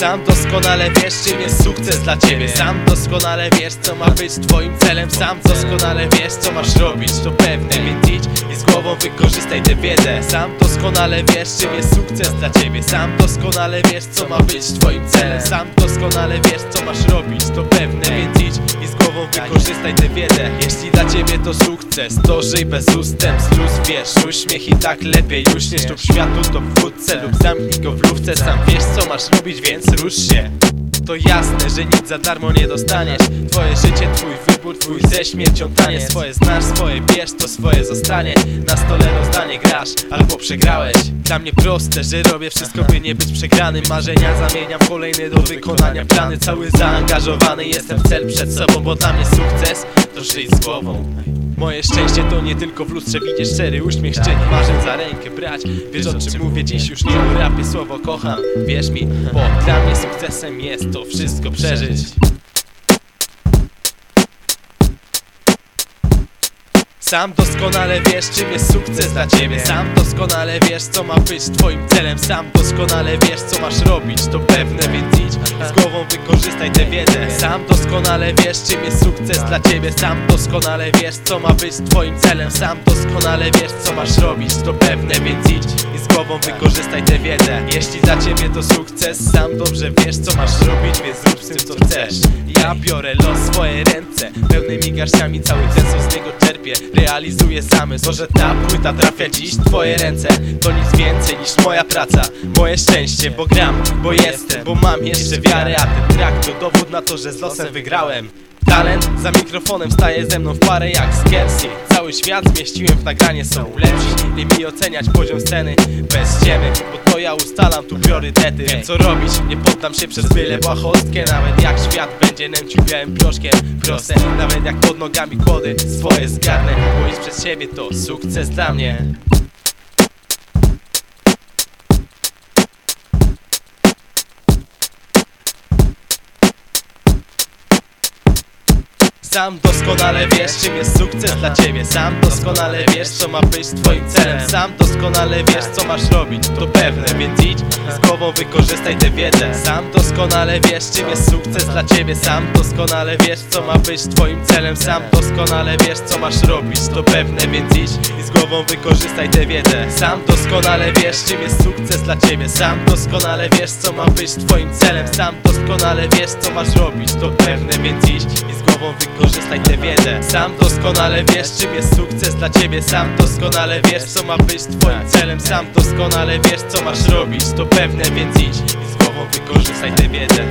Sam doskonale wiesz czym jest sukces dla ciebie. Sam doskonale wiesz co ma być twoim celem. Sam doskonale wiesz co masz robić To pewne, więc idź i z głową wykorzystaj tę wiedzę. Sam doskonale wiesz czym jest sukces dla ciebie. Sam doskonale wiesz co ma być twoim celem. Sam doskonale wiesz co masz robić To pewne, więc idź i z głową wykorzystaj tę wiedzę. Jeśli dla ciebie to sukces, to żyj bez ustępstw. Luz wiesz, uśmiech i tak lepiej już nie sztup światu to wkrótce lub zamknij go w lufce. Sam wiesz co masz robić, więc rusz się. To jasne, że nic za darmo nie dostaniesz. Twoje życie, twój wybór, twój ze śmiercią taniec Swoje znasz, swoje bierz, to swoje zostanie. Na stole rozdanie grasz, albo przegrałeś. Dla mnie proste, że robię wszystko, by nie być przegrany Marzenia zamieniam w kolejne do wykonania. Plany Cały zaangażowany. Jestem w cel przed sobą Bo dla mnie sukces to żyć z głową. Moje szczęście to nie tylko w lustrze. Widzieć szczery uśmiech Szczęść marzeń za rękę brać. Wiesz o czym mówię dziś? Już nie o rapie słowo kocham. Wierz mi, bo dla mnie sukcesem jest to wszystko przeżyć Sam doskonale wiesz czym jest sukces dla ciebie. Sam doskonale wiesz co ma być twoim celem. Sam doskonale wiesz co masz robić To pewne więc idź z głową wykorzystaj tę wiedzę. Sam doskonale wiesz czym jest sukces dla ciebie. Sam doskonale wiesz co ma być twoim celem. Sam doskonale wiesz co masz robić To pewne więc idź i z głową wykorzystaj tę wiedzę. Jeśli dla ciebie to sukces Sam dobrze wiesz co masz robić Więc zrób z tym co chcesz Ja biorę los w swoje ręce Pełnymi garściami cały sens z niego czerpię. Realizuję zamysł, że ta płyta trafia dziś w twoje ręce. To nic więcej niż moja praca Moje szczęście, bo gram, bo jestem Bo mam jeszcze wiarę, a ten track to dowód na to, że z losem wygrałem Talent za mikrofonem staje ze mną w parę jak Skersy Cały świat zmieściłem w nagranie, są lepsi. Mi oceniać poziom sceny bez ściemy Bo to ja ustalam tu priorytety. Wiem co robić, nie poddam się przez byle błahostkę. Nawet jak świat będzie nęcił białym proszkiem Proste, nawet jak pod nogami kłody swoje zgarnę. Bo iść przez siebie to sukces dla mnie Sam doskonale wiesz czym jest sukces dla ciebie. Sam doskonale wiesz co ma być twoim celem. Sam doskonale wiesz co masz robić To pewne, więc idź z głową wykorzystaj tę wiedzę. Sam doskonale wiesz czym jest sukces dla ciebie. Sam doskonale wiesz co ma być twoim celem. Sam doskonale wiesz co masz robić To pewne, więc idź i z głową wykorzystaj tę wiedzę. Sam doskonale wiesz czym jest sukces dla ciebie. Sam doskonale wiesz co ma być twoim celem. Sam doskonale wiesz co masz robić To pewne, więc idź i z głową wykorzystaj tę wiedzę. Sam doskonale wiesz czym jest sukces dla ciebie. Sam doskonale wiesz co ma być twoim celem. Sam doskonale wiesz co masz robić. To pewne, więc idź i z głową wykorzystaj tę wiedzę